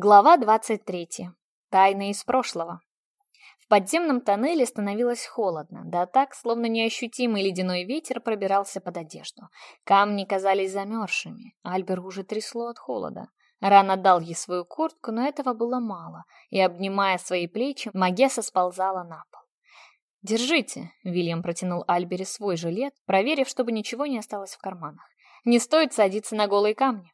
Глава 23. Тайна из прошлого. В подземном тоннеле становилось холодно, да так, словно неощутимый ледяной ветер пробирался под одежду. Камни казались замерзшими, Альбер уже трясло от холода. Рано дал ей свою куртку, но этого было мало, и, обнимая свои плечи, Магесса сползала на пол. «Держите!» — Вильям протянул Альбере свой жилет, проверив, чтобы ничего не осталось в карманах. «Не стоит садиться на голые камни».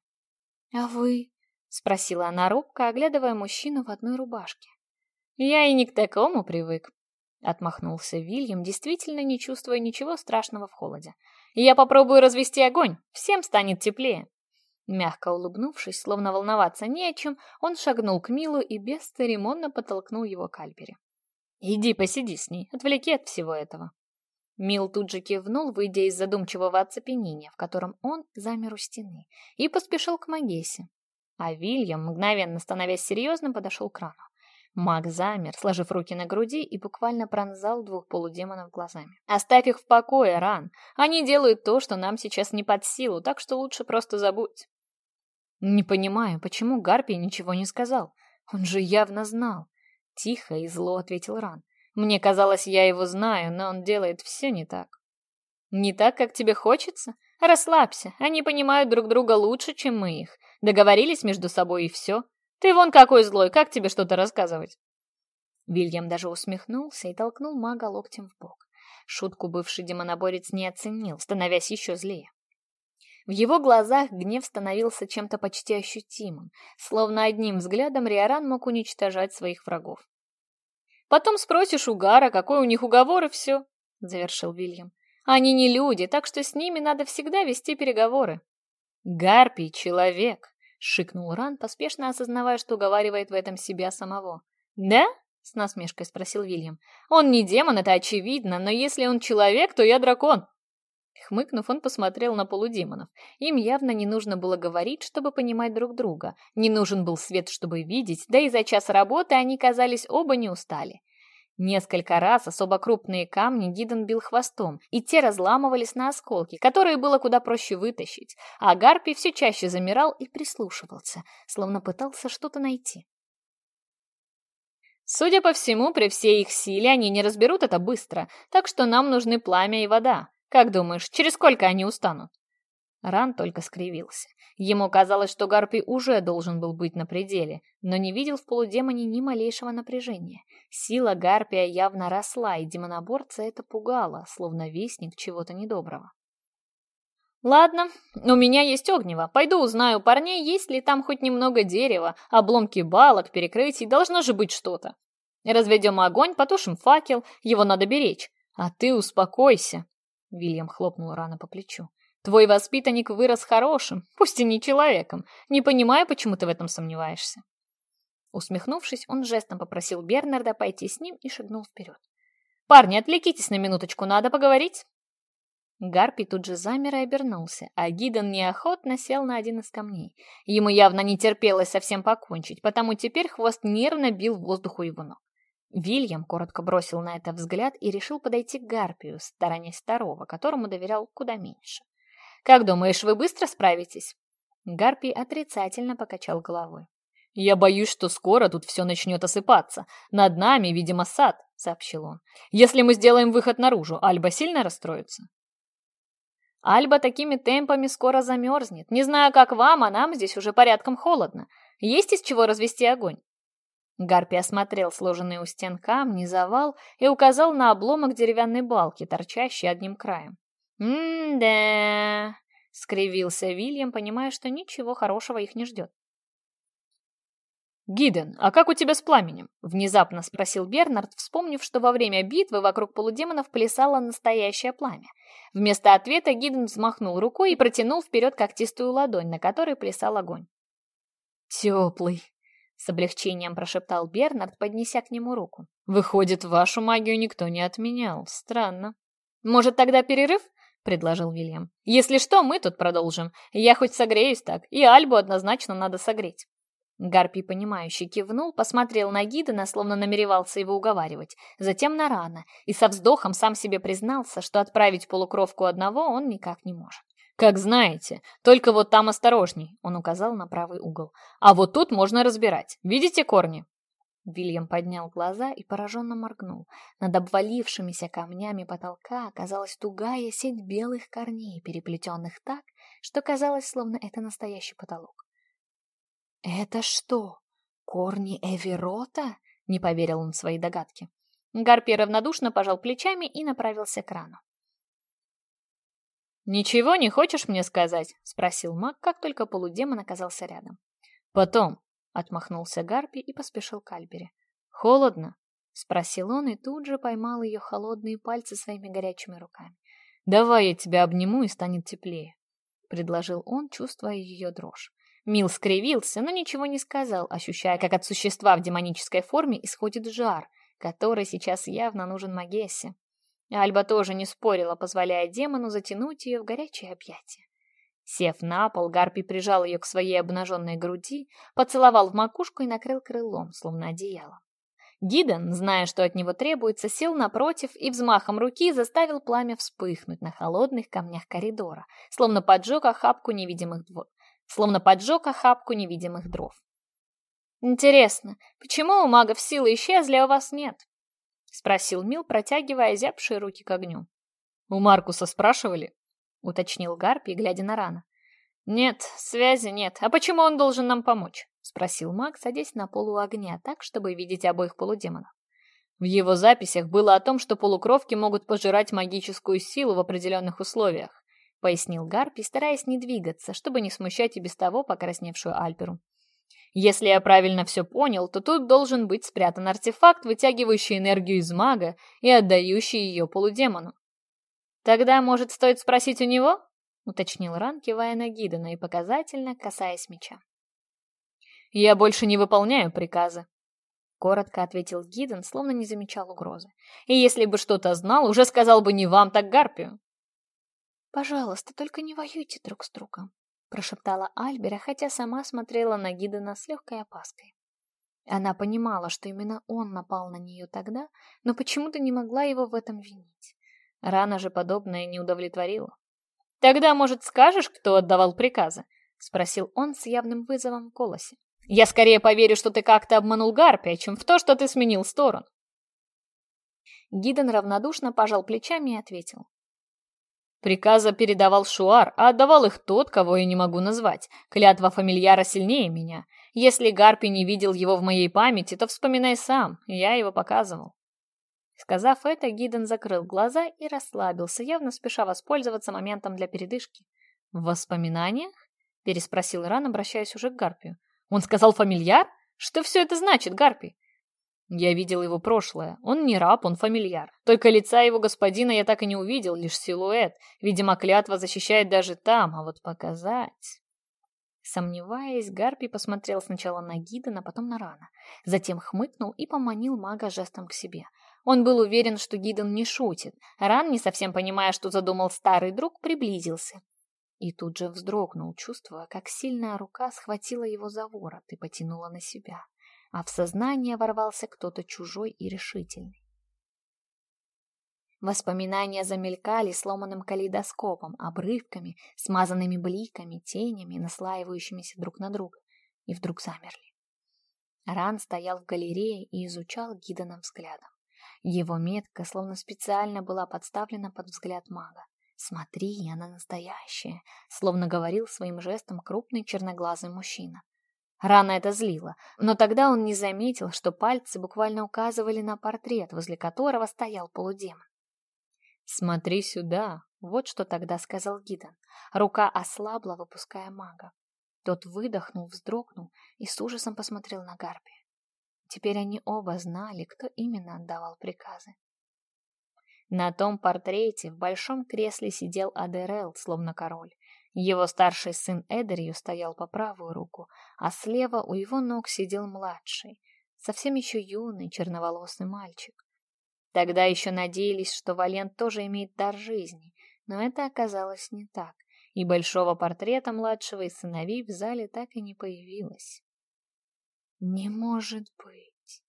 «А вы?» спросила она робко, оглядывая мужчину в одной рубашке. «Я и не к такому привык», — отмахнулся Вильям, действительно не чувствуя ничего страшного в холоде. «Я попробую развести огонь, всем станет теплее». Мягко улыбнувшись, словно волноваться не о чем, он шагнул к Милу и бесцеремонно подтолкнул его к Альпере. «Иди посиди с ней, отвлеки от всего этого». Мил тут же кивнул, выйдя из задумчивого оцепенения, в котором он замер у стены, и поспешил к Магесе, а Вильям мгновенно становясь серьезным подошел к крану. Маг замер, сложив руки на груди и буквально пронзал двух полудемонов глазами. «Оставь их в покое, Ран! Они делают то, что нам сейчас не под силу, так что лучше просто забудь!» «Не понимаю, почему Гарпий ничего не сказал? Он же явно знал!» Тихо и зло ответил Ран. «Мне казалось, я его знаю, но он делает все не так». «Не так, как тебе хочется? Расслабься, они понимают друг друга лучше, чем мы их. Договорились между собой и все. Ты вон какой злой, как тебе что-то рассказывать?» Вильям даже усмехнулся и толкнул мага локтем в бок. Шутку бывший демоноборец не оценил, становясь еще злее. В его глазах гнев становился чем-то почти ощутимым, словно одним взглядом Риоран мог уничтожать своих врагов. «Потом спросишь у Гара, какой у них уговор и все», — завершил Вильям. «Они не люди, так что с ними надо всегда вести переговоры». «Гарпий — человек», шикнул Ран, поспешно осознавая, что уговаривает в этом себя самого. «Да?» — с насмешкой спросил Вильям. «Он не демон, это очевидно, но если он человек, то я дракон». Хмыкнув, он посмотрел на полудемонов. Им явно не нужно было говорить, чтобы понимать друг друга. Не нужен был свет, чтобы видеть, да и за час работы они, казались, оба не устали. Несколько раз особо крупные камни Гиден бил хвостом, и те разламывались на осколки, которые было куда проще вытащить, а Гарпи все чаще замирал и прислушивался, словно пытался что-то найти. Судя по всему, при всей их силе они не разберут это быстро, так что нам нужны пламя и вода. Как думаешь, через сколько они устанут? Ран только скривился. Ему казалось, что Гарпий уже должен был быть на пределе, но не видел в полудемоне ни малейшего напряжения. Сила Гарпия явно росла, и демоноборца это пугало, словно вестник чего-то недоброго. «Ладно, у меня есть огнево. Пойду узнаю у парней, есть ли там хоть немного дерева, обломки балок, перекрытий, должно же быть что-то. Разведем огонь, потушим факел, его надо беречь. А ты успокойся!» Вильям хлопнул рано по плечу. Твой воспитанник вырос хорошим, пусть и не человеком. Не понимаю, почему ты в этом сомневаешься». Усмехнувшись, он жестом попросил Бернарда пойти с ним и шагнул вперед. «Парни, отвлекитесь на минуточку, надо поговорить». Гарпий тут же замер и обернулся, а Гидон неохотно сел на один из камней. Ему явно не терпелось совсем покончить, потому теперь хвост нервно бил в воздуху его ног. Вильям коротко бросил на это взгляд и решил подойти к Гарпию, сторонясь старого, которому доверял куда меньше. Как думаешь, вы быстро справитесь?» Гарпий отрицательно покачал головой. «Я боюсь, что скоро тут все начнет осыпаться. Над нами, видимо, сад», — сообщил он. «Если мы сделаем выход наружу, Альба сильно расстроится?» «Альба такими темпами скоро замерзнет. Не знаю, как вам, а нам здесь уже порядком холодно. Есть из чего развести огонь?» Гарпи осмотрел сложенные у стен камни, завал и указал на обломок деревянной балки, торчащий одним краем. «М-да», — скривился Вильям, понимая, что ничего хорошего их не ждет. «Гиден, а как у тебя с пламенем?» — внезапно спросил Бернард, вспомнив, что во время битвы вокруг полудемонов плясало настоящее пламя. Вместо ответа Гиден взмахнул рукой и протянул вперед когтистую ладонь, на которой плясал огонь. «Теплый», — с облегчением прошептал Бернард, поднеся к нему руку. «Выходит, вашу магию никто не отменял. Странно. Может, тогда перерыв?» предложил Вильям. «Если что, мы тут продолжим. Я хоть согреюсь так, и Альбу однозначно надо согреть». Гарпий, понимающий, кивнул, посмотрел на Гидена, словно намеревался его уговаривать, затем на Рана, и со вздохом сам себе признался, что отправить полукровку одного он никак не может. «Как знаете, только вот там осторожней», — он указал на правый угол. «А вот тут можно разбирать. Видите корни? Вильям поднял глаза и пораженно моргнул. Над обвалившимися камнями потолка оказалась тугая сеть белых корней, переплетенных так, что казалось, словно это настоящий потолок. «Это что, корни Эверота?» — не поверил он в свои догадки. Гарпий равнодушно пожал плечами и направился к крану. «Ничего не хочешь мне сказать?» — спросил маг, как только полудемон оказался рядом. «Потом, отмахнулся Гарпий и поспешил к Альбере. «Холодно?» — спросил он и тут же поймал ее холодные пальцы своими горячими руками. «Давай я тебя обниму и станет теплее», — предложил он, чувствуя ее дрожь. Мил скривился, но ничего не сказал, ощущая, как от существа в демонической форме исходит жар, который сейчас явно нужен Магессе. Альба тоже не спорила, позволяя демону затянуть ее в горячее объятие. Сев на пол, гарпий прижал ее к своей обнаженной груди, поцеловал в макушку и накрыл крылом, словно одеяло. Гиден, зная, что от него требуется, сел напротив и взмахом руки заставил пламя вспыхнуть на холодных камнях коридора, словно поджег охапку невидимых дров. Словно поджег охапку невидимых дров. «Интересно, почему у магов силы исчезли, а у вас нет?» — спросил Мил, протягивая зябшие руки к огню. «У Маркуса спрашивали?» уточнил Гарпи, глядя на раны. «Нет, связи нет. А почему он должен нам помочь?» — спросил Мак, садясь на полу огня так, чтобы видеть обоих полудемонов. В его записях было о том, что полукровки могут пожирать магическую силу в определенных условиях, пояснил Гарпи, стараясь не двигаться, чтобы не смущать и без того покрасневшую Альперу. Если я правильно все понял, то тут должен быть спрятан артефакт, вытягивающий энергию из мага и отдающий ее полудемону. Тогда, может, стоит спросить у него?» — уточнил Ран, кивая на гида, но и показательно касаясь меча. «Я больше не выполняю приказы», — коротко ответил Гиден, словно не замечал угрозы. «И если бы что-то знал, уже сказал бы не вам, так Гарпию». «Пожалуйста, только не воюйте друг с другом», — прошептала Альбера, хотя сама смотрела на Гидена с легкой опаской. Она понимала, что именно он напал на нее тогда, но почему-то не могла его в этом винить. Рана же подобное не удовлетворила. «Тогда, может, скажешь, кто отдавал приказы?» — спросил он с явным вызовом в голосе. «Я скорее поверю, что ты как-то обманул Гарпия, чем в то, что ты сменил сторону». Гиден равнодушно пожал плечами и ответил. Приказы передавал Шуар, а отдавал их тот, кого я не могу назвать. Клятва фамильяра сильнее меня. Если Гарпи не видел его в моей памяти, то вспоминай сам, я его показывал. Сказав это, Гиден закрыл глаза и расслабился, явно спеша воспользоваться моментом для передышки. «В воспоминаниях?» – переспросил Ран, обращаясь уже к Гарпию. «Он сказал фамильяр? Что все это значит, Гарпий?» Я видел его прошлое. Он не раб, он фамильяр. Только лица его господина я так и не увидел, лишь силуэт. Видимо, клятва защищает даже там, а вот показать... Сомневаясь, Гарпий посмотрел сначала на Гидена, потом на Рана. Затем хмыкнул и поманил мага жестом к себе – он был уверен, что Гидон не шутит. А Ран, не совсем понимая, что задумал старый друг, приблизился. И тут же вздрогнул, чувствуя, как сильная рука схватила его за ворот и потянула на себя. А в сознание ворвался кто-то чужой и решительный. Воспоминания замелькали сломанным калейдоскопом, обрывками, смазанными бликами, тенями, наслаивающимися друг на друга, и вдруг замерли. Ран стоял в галерее и изучал Гидоном взглядом. Его метка словно специально была подставлена под взгляд мага. «Смотри, она настоящая», словно говорил своим жестом крупный черноглазый мужчина. Рано это злило, но тогда он не заметил, что пальцы буквально указывали на портрет, возле которого стоял полудемон. «Смотри сюда!» — вот что тогда сказал Гидон. Рука ослабла, выпуская мага. Тот выдохнул, вздрогнул и с ужасом посмотрел на Гарпия. Теперь они оба знали, кто именно отдавал приказы. На том портрете в большом кресле сидел Адерел, словно король. Его старший сын Эдерью стоял по правую руку, а слева у его ног сидел младший, совсем еще юный черноволосый мальчик. Тогда еще надеялись, что Валент тоже имеет дар жизни, но это оказалось не так, и большого портрета младшего из сыновей в зале так и не появилось. «Не может быть!»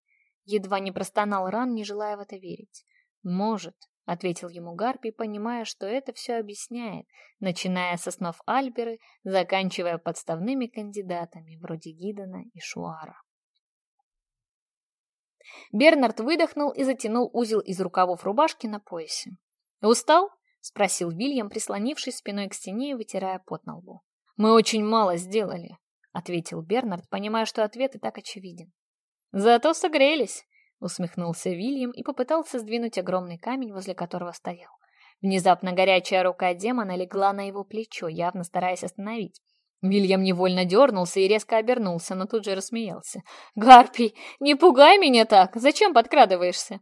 Едва не простонал Ран, не желая в это верить. «Может», — ответил ему Гарпий, понимая, что это все объясняет, начиная с основ Альберы, заканчивая подставными кандидатами, вроде Гидона и Шуара. Бернард выдохнул и затянул узел из рукавов рубашки на поясе. «Устал?» — спросил Вильям, прислонившись спиной к ответил Бернард, понимая, что ответ и так очевиден. «Зато согрелись!» — усмехнулся Вильям и попытался сдвинуть огромный камень, возле которого стоял. Внезапно горячая рука демона легла на его плечо, явно стараясь остановить. Вильям невольно дернулся и резко обернулся, но тут же рассмеялся. «Гарпий, не пугай меня так! Зачем подкрадываешься?»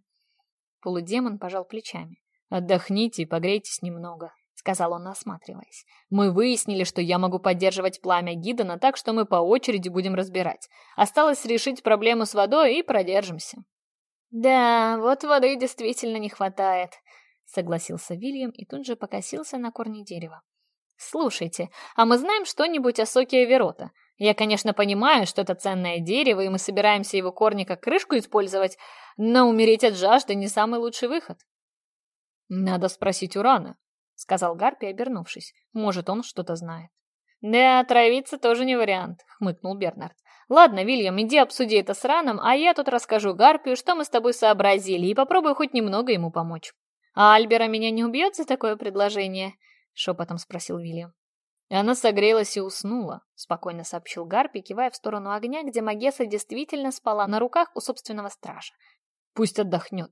Полудемон пожал плечами. «Отдохните и погрейтесь немного сказал он, осматриваясь. «Мы выяснили, что я могу поддерживать пламя Гидона, так, что мы по очереди будем разбирать. Осталось решить проблему с водой и продержимся». «Да, вот воды действительно не хватает», — согласился Вильям и тут же покосился на корни дерева. «Слушайте, а мы знаем что-нибудь о соке Эверота? Я, конечно, понимаю, что это ценное дерево, и мы собираемся его корни как крышку использовать, но умереть от жажды не самый лучший выход». «Надо спросить Урана. — сказал Гарпи, обернувшись. «Может, он что-то знает». «Да, травиться тоже не вариант», — хмыкнул Бернард. «Ладно, Вильям, иди обсуди это с Раном, а я тут расскажу Гарпию, что мы с тобой сообразили, и попробую хоть немного ему помочь». «А Альбера меня не убьет за такое предложение?» — шепотом спросил Вильям. Она согрелась и уснула, — спокойно сообщил Гарпи, кивая в сторону огня, где Магеса действительно спала на руках у собственного стража. «Пусть отдохнет.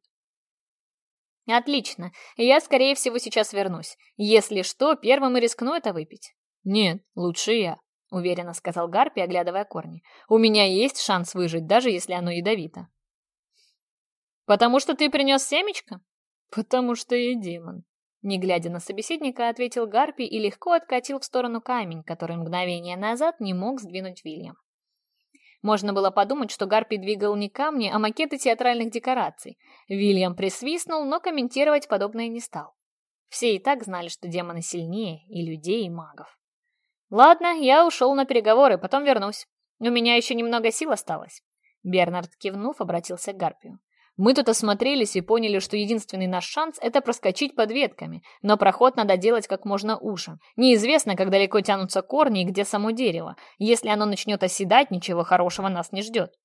Отлично. Я, скорее всего, сейчас вернусь. Если что, первым и рискну это выпить. Нет, лучше я, уверенно сказал Гарпи, оглядывая корни. У меня есть шанс выжить, даже если оно ядовито. Потому что ты принес семечко? Потому что я демон. Не глядя на собеседника, ответил Гарпи и легко откатил в сторону камень, который мгновение назад не мог сдвинуть Вильям. Можно было подумать, что Гарпи двигал не камни, а макеты театральных декораций. Вильям присвистнул, но комментировать подобное не стал. Все и так знали, что демоны сильнее и людей, и магов. «Ладно, я ушел на переговоры, потом вернусь. У меня еще немного сил осталось». Бернард, кивнув, обратился к Гарпию. Мы тут осмотрелись и поняли, что единственный наш шанс – это проскочить под ветками, но проход надо делать как можно уже. Неизвестно, как далеко тянутся корни и где само дерево. Если оно начнет оседать, ничего хорошего нас не ждет.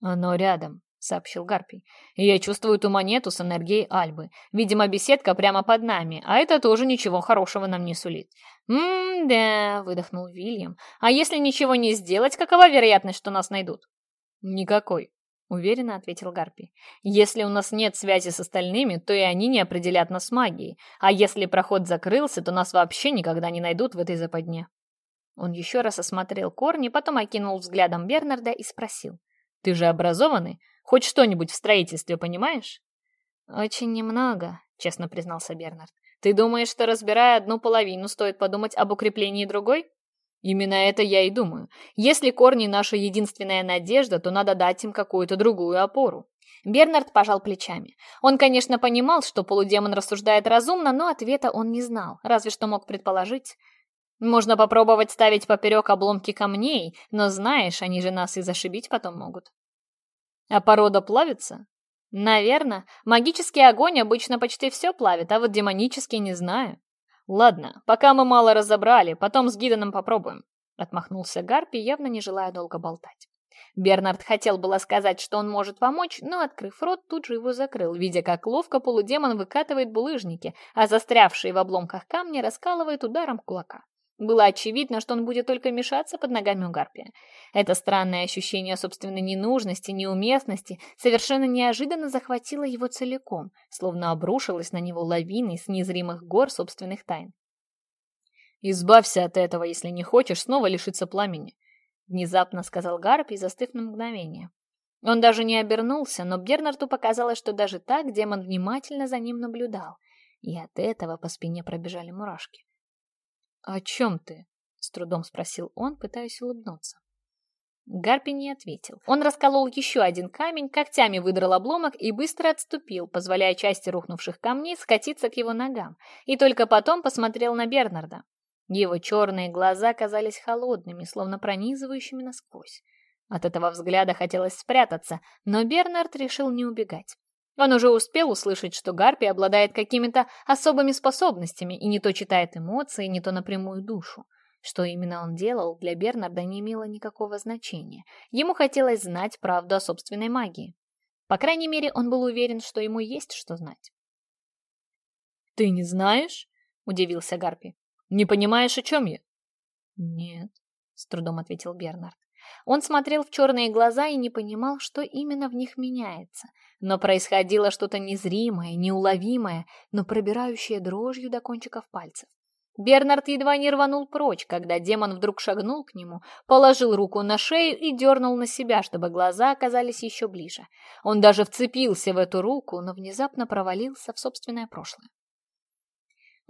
«Оно рядом», — сообщил Гарпий. «Я чувствую ту монету с энергией Альбы. Видимо, беседка прямо под нами, а это тоже ничего хорошего нам не сулит». «М-да», — выдохнул Вильям. «А если ничего не сделать, какова вероятность, что нас найдут?» «Никакой», уверенно ответил Гарпи. «Если у нас нет связи с остальными, то и они не определят нас магией. А если проход закрылся, то нас вообще никогда не найдут в этой западне». Он еще раз осмотрел корни, потом окинул взглядом Бернарда и спросил. «Ты же образованный? Хоть что-нибудь в строительстве понимаешь?» «Очень немного», — честно признался Бернард. «Ты думаешь, что, разбирая одну половину, стоит подумать об укреплении другой?» Именно это я и думаю. Если корни наша единственная надежда, то надо дать им какую-то другую опору. Бернард пожал плечами. Он, конечно, понимал, что полудемон рассуждает разумно, но ответа он не знал, разве что мог предположить. Можно попробовать ставить поперек обломки камней, но знаешь, они же нас и зашибить потом могут. А порода плавится? Наверное. Магический огонь обычно почти все плавит, а вот демонический не знаю. «Ладно, пока мы мало разобрали, потом с Гидоном попробуем», — отмахнулся Гарпи, явно не желая долго болтать. Бернард хотел было сказать, что он может помочь, но, открыв рот, тут же его закрыл, видя, как ловко полудемон выкатывает булыжники, а застрявшие в обломках камни раскалывает ударом кулака. Было очевидно, что он будет только мешаться под ногами у Гарпия. Это странное ощущение собственной ненужности, неуместности совершенно неожиданно захватило его целиком, словно обрушилось на него лавиной с незримых гор собственных тайн. «Избавься от этого, если не хочешь снова лишиться пламени», — внезапно сказал Гарпий, застыв на мгновение. Он даже не обернулся, но Бернарту показалось, что даже так демон внимательно за ним наблюдал, и от этого по спине пробежали мурашки. «О чем ты?» — с трудом спросил он, пытаясь улыбнуться. Гарпи не ответил. Он расколол еще один камень, когтями выдрал обломок и быстро отступил, позволяя части рухнувших камней скатиться к его ногам, и только потом посмотрел на Бернарда. Его черные глаза казались холодными, словно пронизывающими насквозь. От этого взгляда хотелось спрятаться, но Бернард решил не убегать. Он Он уже успел услышать, что Гарпи обладает какими-то особыми способностями и не то читает эмоции, не то напрямую душу. Что именно он делал, для Бернарда не имело никакого значения. Ему хотелось знать правду о собственной магии. По крайней мере, он был уверен, что ему есть что знать. «Ты не знаешь?» – удивился Гарпи. «Не понимаешь, о чем я?» «Нет», – с трудом ответил Бернард. Он смотрел в черные глаза и не понимал, что именно в них меняется. Но происходило что-то незримое, неуловимое, но пробирающее дрожью до кончиков пальцев. Бернард едва не рванул прочь, когда демон вдруг шагнул к нему, положил руку на шею и дернул на себя, чтобы глаза оказались еще ближе. Он даже вцепился в эту руку, но внезапно провалился в собственное прошлое.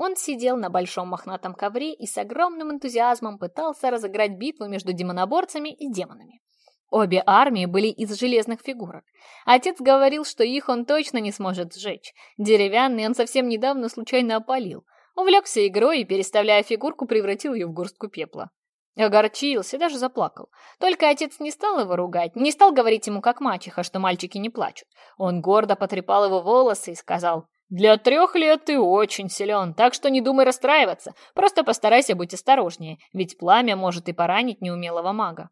Он сидел на большом мохнатом ковре и с огромным энтузиазмом пытался разыграть битву между демоноборцами и демонами. Обе армии были из железных фигурок. Отец говорил, что их он точно не сможет сжечь. Деревянный он совсем недавно случайно опалил. Увлекся игрой и, переставляя фигурку, превратил ее в горстку пепла. Огорчился, даже заплакал. Только отец не стал его ругать, не стал говорить ему как мачеха, что мальчики не плачут. Он гордо потрепал его волосы и сказал для трех лет ты очень силен, так что не думай расстраиваться. Просто постарайся быть осторожнее, ведь пламя может и поранить неумелого мага.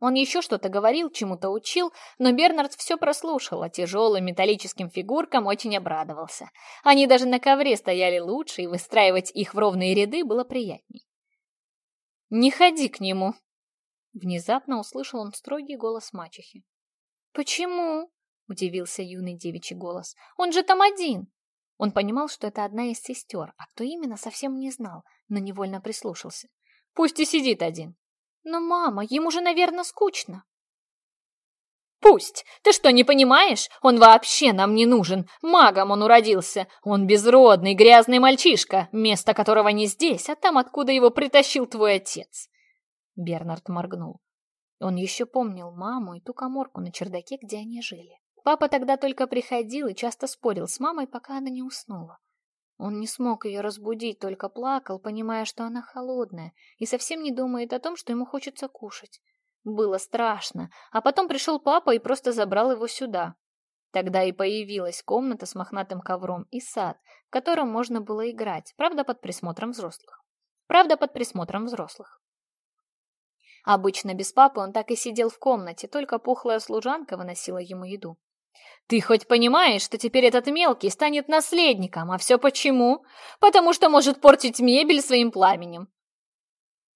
Он еще что-то говорил, чему-то учил, но Бернард все прослушал, а тяжелым металлическим фигуркам очень обрадовался. Они даже на ковре стояли лучше, и выстраивать их в ровные ряды было приятней. «Не ходи к нему!» Внезапно услышал он строгий голос мачехи. «Почему?» удивился юный девичий голос. «Он же там один!» Он понимал, что это одна из сестер, а кто именно, совсем не знал, но невольно прислушался. «Пусть и сидит один!» «Но, мама, ему же, наверное, скучно!» «Пусть! Ты что, не понимаешь? Он вообще нам не нужен! Магом он уродился! Он безродный, грязный мальчишка, место которого не здесь, а там, откуда его притащил твой отец!» Бернард моргнул. Он еще помнил маму и ту коморку на чердаке, где они жили. Папа тогда только приходил и часто спорил с мамой, пока она не уснула. Он не смог ее разбудить, только плакал, понимая, что она холодная, и совсем не думает о том, что ему хочется кушать. Было страшно, а потом пришел папа и просто забрал его сюда. Тогда и появилась комната с мохнатым ковром и сад, в котором можно было играть, правда, под присмотром взрослых. Правда, под присмотром взрослых. Обычно без папы он так и сидел в комнате, только Ты хоть понимаешь, что теперь этот мелкий станет наследником, а все почему? Потому что может портить мебель своим пламенем.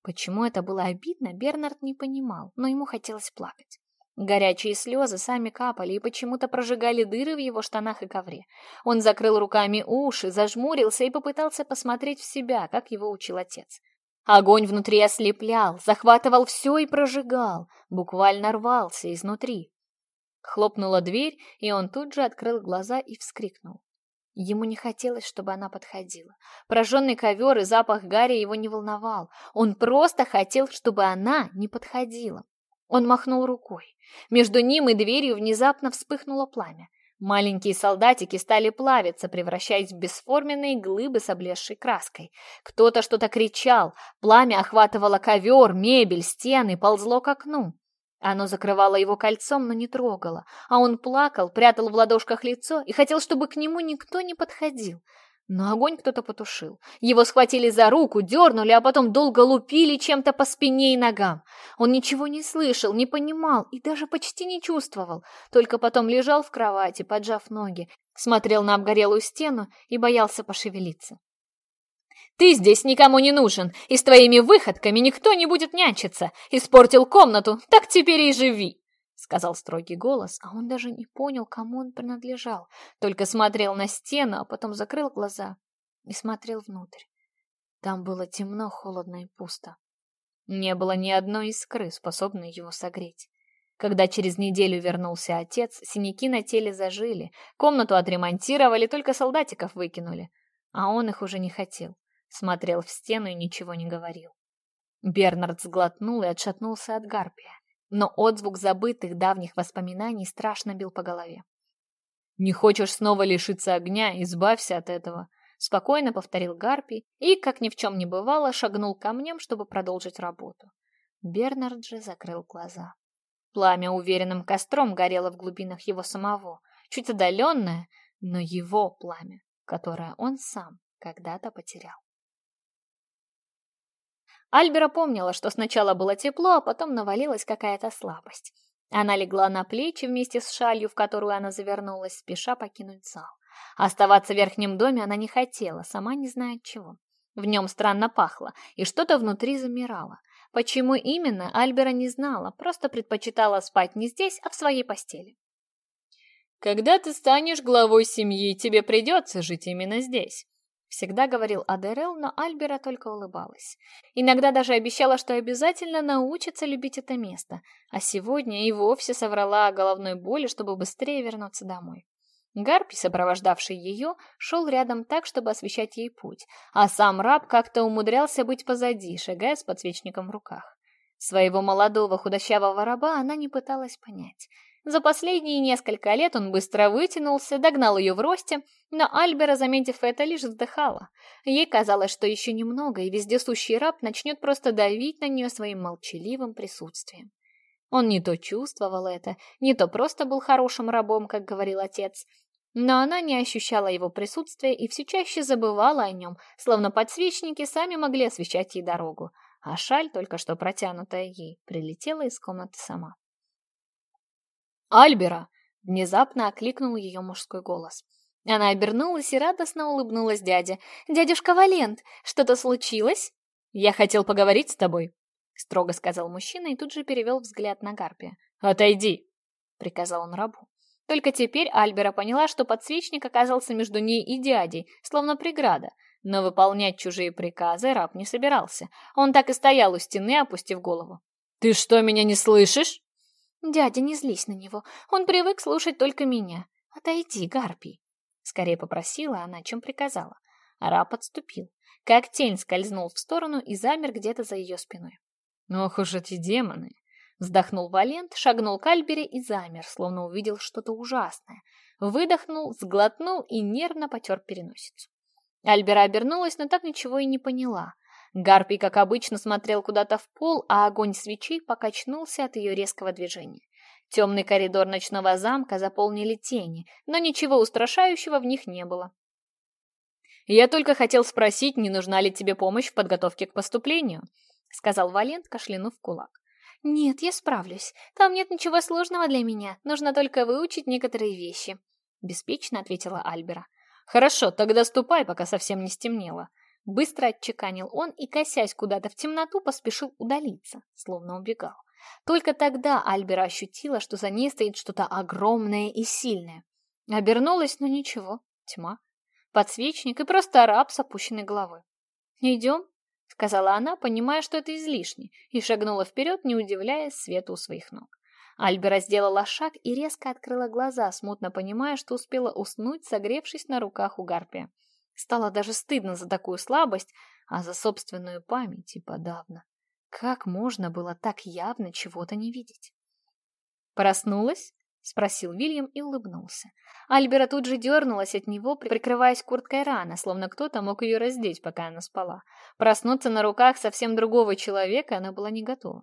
Почему это было обидно, Бернард не понимал, но ему хотелось плакать. Горячие слезы сами капали и почему-то прожигали дыры в его штанах и ковре. Он закрыл руками уши, зажмурился и попытался посмотреть в себя, как его учил отец. Огонь внутри ослеплял, захватывал все и прожигал, буквально рвался изнутри. Хлопнула дверь, и он тут же открыл глаза и вскрикнул. Ему не хотелось, чтобы она подходила. Прожженный ковер и запах гари его не волновал. Он просто хотел, чтобы она не подходила. Он махнул рукой. Между ним и дверью внезапно вспыхнуло пламя. Маленькие солдатики стали плавиться, превращаясь в бесформенные глыбы с облезшей краской. Кто-то что-то кричал, пламя охватывало ковер, мебель, стены, ползло к окну. Оно закрывало его кольцом, но не трогало, а он плакал, прятал в ладошках лицо и хотел, чтобы к нему никто не подходил. Но огонь кто-то потушил. Его схватили за руку, дернули, а потом долго лупили чем-то по спине и ногам. Он ничего не слышал, не понимал и даже почти не чувствовал. Только потом лежал в кровати, поджав ноги, смотрел на обгорелую стену и боялся пошевелиться. Ты здесь никому не нужен, и с твоими выходками никто не будет нянчиться. Испортил комнату, так теперь и живи!» Сказал строгий голос, а он даже не понял, кому он принадлежал. Только смотрел на стену, а потом закрыл глаза и смотрел внутрь. Там было темно, холодно и пусто. Не было ни одной искры, способной его согреть. Когда через неделю вернулся отец, синяки на теле зажили, комнату отремонтировали, только солдатиков выкинули, а он их уже не хотел смотрел в стену и ничего не говорил. Бернард сглотнул и отшатнулся от гарпия, но отзвук забытых давних воспоминаний страшно бил по голове. «Не хочешь снова лишиться огня? Избавься от этого!» Спокойно повторил Гарпий и, как ни в чем не бывало, шагнул ко камнем, чтобы продолжить работу. Бернард же закрыл глаза. Пламя уверенным костром горело в глубинах его самого, чуть отдаленное, но его пламя, которое он сам когда-то потерял. Альбера помнила, что сначала было тепло, а потом навалилась какая-то слабость. Она легла на плечи вместе с шалью, в которую она завернулась, спеша покинуть зал. Оставаться в верхнем доме она не хотела, сама не зная чего. В нем странно пахло, и что-то внутри замирало. Почему именно, Альбера не знала, просто предпочитала спать не здесь, а в своей постели. «Когда ты станешь главой семьи, тебе придется жить именно здесь», Всегда говорил Адерел, но Альбера только улыбалась. Иногда даже обещала, что обязательно научится любить это место, а сегодня и вовсе соврала о головной боли, чтобы быстрее вернуться домой. Гарпи, сопровождавший ее, шел рядом так, чтобы освещать ей путь, а сам раб как-то умудрялся быть позади, шагая с подсвечником в руках. Своего молодого худощавого раба она не пыталась понять. За последние несколько лет он быстро вытянулся, догнал ее в росте, но Альбера, заметив это, лишь вздыхала. Ей казалось, что еще немного, и вездесущий раб начнет просто давить на нее своим молчаливым присутствием. Он не то чувствовал это, не то просто был хорошим рабом, как говорил отец. Но она не ощущала его присутствия и все чаще забывала о нем, словно подсвечники сами могли освещать ей дорогу, а шаль, только что протянутая ей, прилетела из комнаты сама. «Альбера!» — внезапно окликнул ее мужской голос. Она обернулась и радостно улыбнулась дяде. «Дядюшка Валент, что-то случилось?» «Я хотел поговорить с тобой», строго сказал мужчина и тут же перевел взгляд на Гарпия. «Отойди!» — приказал он рабу. Только теперь Альбера поняла, что подсвечник оказался между ней и дядей, словно преграда, но выполнять чужие приказы раб не собирался. Он так и стоял Дядя, не злись на него. Он привык слушать только меня. Отойди, Гарпий. Скорее попросила она, чем приказала. Раб отступил. Как тень скользнул в сторону и замер где-то за ее спиной. «Ох уж эти демоны!» Вздохнул Валент, шагнул к Альбере и замер, словно увидел что-то ужасное. Выдохнул, сглотнул и нервно потер переносицу. Альбера обернулась, но так ничего и не поняла — Гарпий, как обычно, смотрел куда-то в пол, а огонь свечей покачнулся от ее резкого движения. Темный коридор ночного замка заполнили тени, но ничего устрашающего в них не было. «Я только хотел спросить, не нужна ли тебе помощь в подготовке к поступлению?» — сказал Валент, кашлянув кулак. «Нет, я справлюсь. Там нет ничего сложного для меня. Нужно только выучить некоторые вещи», — беспечно ответила Альбера. «Хорошо, тогда ступай, пока совсем не стемнело». Быстро отчеканил он и, косясь куда-то в темноту, поспешил удалиться, словно убегал. Только тогда Альбера ощутила, что за ней стоит что-то огромное и сильное. Обернулась, но ничего, тьма. Подсвечник и просто раб с опущенной головой. «Идем?» сказала она, понимая, что это излишне, и шагнула вперед, не удивляясь свету у своих ног. Альбера сделала шаг и резко открыла глаза, смутно понимая, что успела уснуть, согревшись на руках у Гарпия. Стало даже стыдно за такую слабость, а за собственную память и подавно. Как можно было так явно чего-то не видеть? «Проснулась?» — спросил Вильям и улыбнулся. Альбера тут же дернулась от него, прикрываясь курткой рано, словно кто-то мог ее раздеть, пока она спала. Проснуться на руках совсем другого человека она была не готова.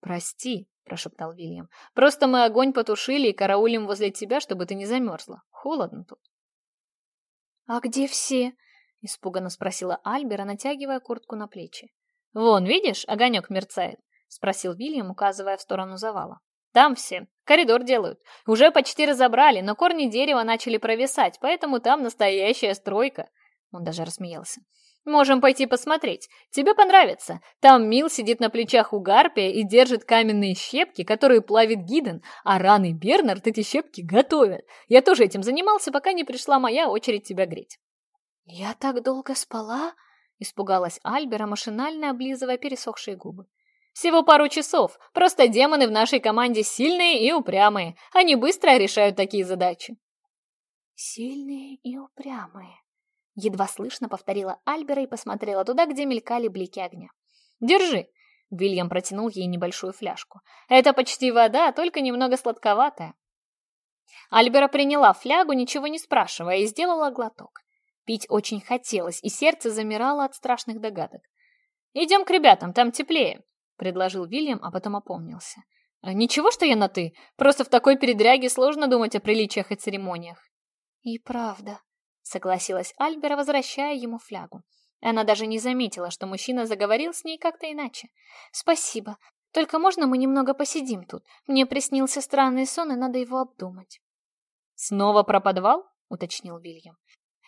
«Прости», — прошептал Вильям, — «просто мы огонь потушили и караулим возле тебя, чтобы ты не замерзла. Холодно тут». «А где все?» — испуганно спросила Альбера, натягивая куртку на плечи. «Вон, видишь, огонек мерцает?» — спросил Вильям, указывая в сторону завала. Там все. Коридор делают. Уже почти разобрали, но корни дерева начали провисать, поэтому там настоящая стройка. Он даже рассмеялся. Можем пойти посмотреть. Тебе понравится. Там Мил сидит на плечах у Гарпия и держит каменные щепки, которые плавит Гиден, а Ран и Бернард эти щепки готовят. Я тоже этим занимался, пока не пришла моя очередь тебя греть». «Я так долго спала?» — испугалась Альбера, машинально облизывая пересохшие губы. «Всего пару часов. Просто демоны в нашей команде сильные и упрямые. Они быстро решают такие задачи». «Сильные и упрямые», Едва слышно повторила Альбера и посмотрела туда, где мелькали блики огня. Держи. Вильям протянул ей небольшую фляжку. Это почти вода, только немного сладковатая. Альбера приняла флягу, ничего не спрашивая, и сделала глоток. Пить очень хотелось, и сердце замирало от страшных догадок. «Идем к ребятам, там теплее», предложил Вильям, а потом опомнился. А ничего, что я на «ты», просто в такой передряге сложно думать о приличиях и церемониях. И правда, Согласилась Альбера, возвращая ему флягу. Она даже не заметила, что мужчина заговорил с ней как-то иначе. «Спасибо. Только можно мы немного посидим тут? Мне приснился странный сон, и надо его обдумать». «Снова про подвал?» — уточнил Вильям.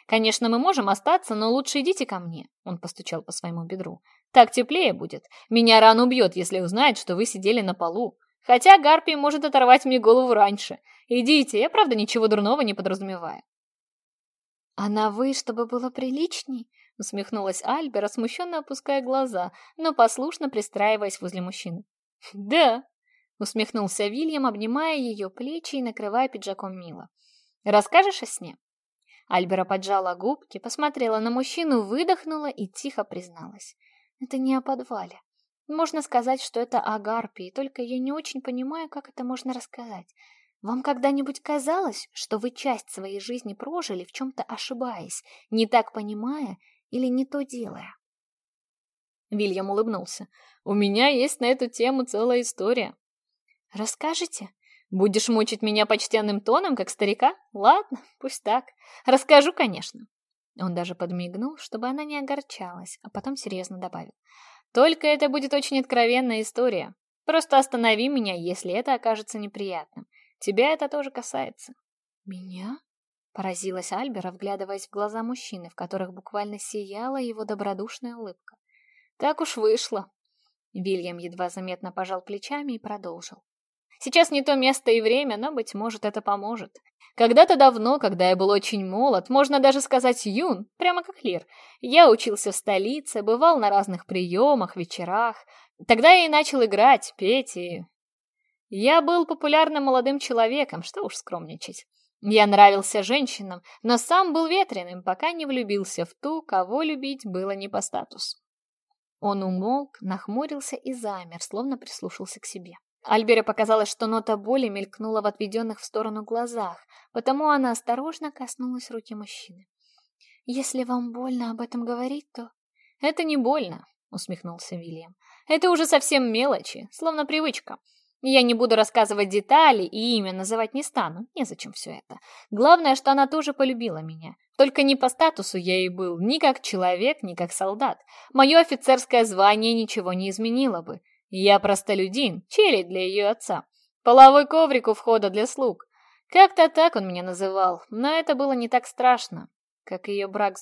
«Конечно, мы можем остаться, но лучше идите ко мне», — он постучал по своему бедру. «Так теплее будет. Меня рано убьет, если узнает, что вы сидели на полу. Хотя Гарпий может оторвать мне голову раньше. Идите, я правда ничего дурного не подразумеваю». «А на «вы», чтобы было приличней?» — усмехнулась Альбера, смущенно опуская глаза, но послушно пристраиваясь возле мужчины. «Да», — усмехнулся Вильям, обнимая ее плечи и накрывая пиджаком Мила. «Расскажешь о сне?» Альбера поджала губки, посмотрела на мужчину, выдохнула и тихо призналась. «Это не о подвале. Можно сказать, что это о Гарпии, только я не очень понимаю, как это можно рассказать. Вам когда-нибудь казалось, что вы часть своей жизни прожили, в чем-то ошибаясь, не так понимая или не то делая? Вильям улыбнулся. «У меня есть на эту тему целая история». «Расскажете?» «Будешь мучить меня почтенным тоном, как старика? Ладно, пусть так. Расскажу, конечно». Он даже подмигнул, чтобы она не огорчалась, а потом серьезно добавил. «Только это будет очень откровенная Тебя это тоже касается. Меня? Поразилась Альбера, вглядываясь в глаза мужчины, в которых буквально сияла его добродушная улыбка. Так уж вышло. Вильям едва заметно пожал плечами и продолжил. Сейчас не то место и время, но, быть может, это поможет. Когда-то давно, когда я был очень молод, можно даже сказать юн, прямо как Лир, я учился в столице, бывал на разных приемах, вечерах. Тогда я и начал играть, петь и я был популярным молодым человеком, что уж скромничать. Я нравился женщинам, но сам был ветреным, пока не влюбился в ту, кого любить было не по статусу. Он умолк, нахмурился и замер, словно прислушался к себе. Альбере показалось, что нота боли мелькнула в отведенных в сторону глазах, потому она осторожно коснулась руки мужчины. «Если вам больно об этом говорить, то...» «Это не больно», — усмехнулся Вильям. «Это уже совсем мелочи, словно привычка. Я не буду рассказывать детали и имя называть не стану, незачем все это. Главное, что она тоже полюбила меня. Только не по статусу я ей был, ни как человек, ни как солдат. Мое офицерское звание ничего не изменило бы. Я простолюдин, челядь для ее отца. Половой коврик у входа для слуг. Как-то так он меня называл, но это было не так страшно, как ее брак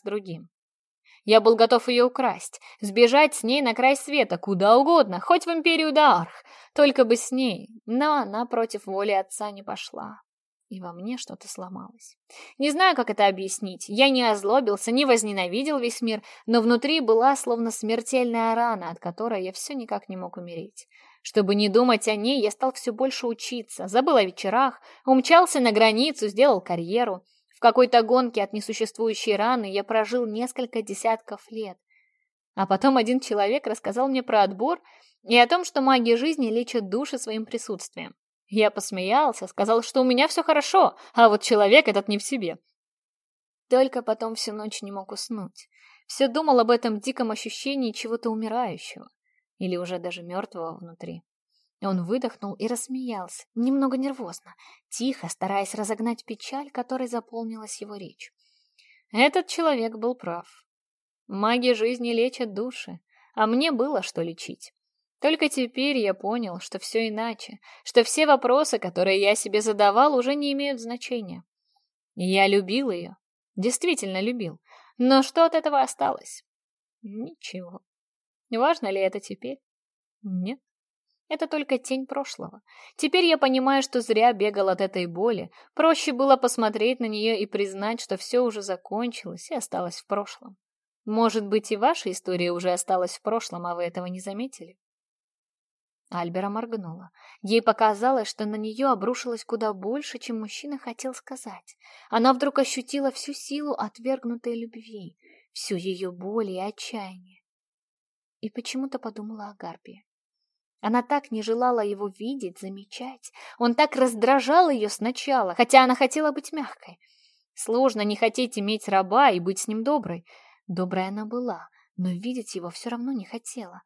с другим. Я был готов ее украсть, сбежать с ней на край света, куда угодно, хоть в империю Даарх, только бы с ней. Но она против воли отца не пошла. И во мне что-то сломалось. Не знаю, как это объяснить. Я не озлобился, не возненавидел весь мир, но внутри какой то гонке от несуществующей раны я прожил несколько десятков лет. А потом один человек рассказал мне про отбор и о том, что магия жизни лечит души своим присутствием. Я посмеялся, сказал, что у меня все хорошо, а вот человек этот не в себе. Только потом всю ночь не мог уснуть. Все думал об этом диком ощущении чего-то умирающего или уже даже мертвого внутри. Он выдохнул и рассмеялся, немного нервозно, тихо, стараясь разогнать печаль, которой заполнилась его речь. Этот человек был прав. Маги жизни лечат души, а мне было что лечить. Только теперь я понял, что все иначе, что все вопросы, которые я себе задавал, уже не имеют значения. Я любил ее, действительно любил, но что от этого осталось? Ничего. Важно ли Это только тень прошлого. Теперь я понимаю, что зря бегал от этой боли. Проще было посмотреть на нее и признать, что все уже закончилось и осталось в прошлом. Может быть, и ваша история уже осталась в прошлом, а вы этого не заметили? Альбера моргнула. Ей показалось, что на нее обрушилось куда больше, чем мужчина хотел сказать. Она вдруг ощутила всю силу отвергнутой любви, всю ее боль и отчаяние. И почему-то подумала о Гарпии. Она так не желала его видеть, замечать. Он так раздражал ее сначала, хотя она хотела быть мягкой. Сложно не хотеть иметь раба и быть с ним доброй. Доброй она была, но видеть его все равно не хотела.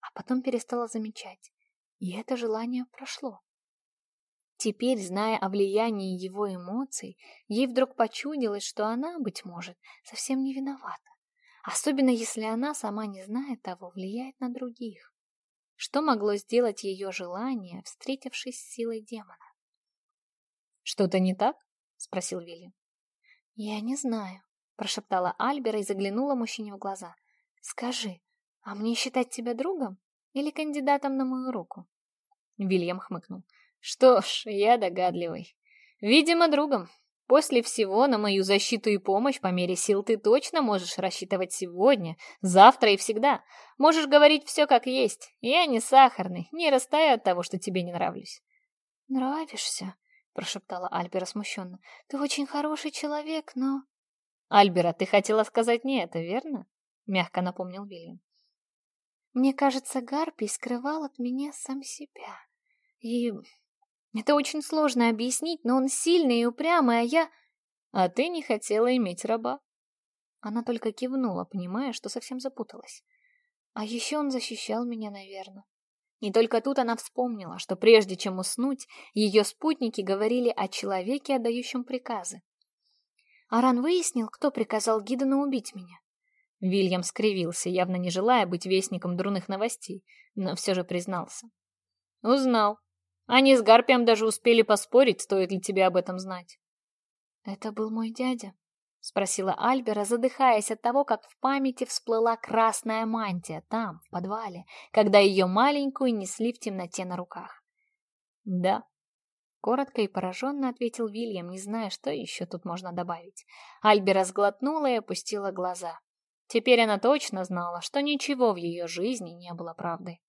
А потом перестала замечать. И это желание прошло. Теперь, зная о влиянии его эмоций, ей вдруг почудилось, что она, быть может, совсем не виновата. Особенно если она, сама не знает, того, влияет на других. Что могло сделать ее желание, встретившись с силой демона? «Что-то не так?» — спросил Вилли. «Я не знаю», — прошептала Альбера и заглянула мужчине После всего на мою защиту и помощь по мере сил ты точно можешь рассчитывать сегодня, завтра и всегда. Можешь говорить все как есть. Я не сахарный, не растаю от того, что тебе не нравлюсь». «Нравишься?» — прошептала Альбера смущенно. «Ты очень хороший человек, но...» «Альбера, ты хотела сказать не это, верно?» — мягко напомнил Вильям. «Мне кажется, Гарпий скрывал от меня сам себя. И это очень сложно объяснить, но он сильный и упрямый, а я... А ты не хотела иметь раба. Она только кивнула, понимая, что совсем запуталась. А еще он защищал меня, наверное. И только тут она вспомнила, что прежде чем уснуть, ее спутники говорили о человеке, отдающем приказы. Аран выяснил, кто приказал Гидену убить меня. Вильям скривился, явно не желая быть вестником дурных новостей, но все же признался. «Узнал. Они с Гарпием даже успели поспорить, стоит ли тебе об этом знать. Это был мой дядя, спросила Альбера, задыхаясь от того, как в памяти всплыла красная мантия там, в подвале, когда ее маленькую несли в темноте на руках. Да. Коротко и пораженно ответил Вильям, не зная, что еще тут можно добавить. Альбера сглотнула и опустила глаза. Теперь она точно знала, что ничего в ее жизни не было правдой.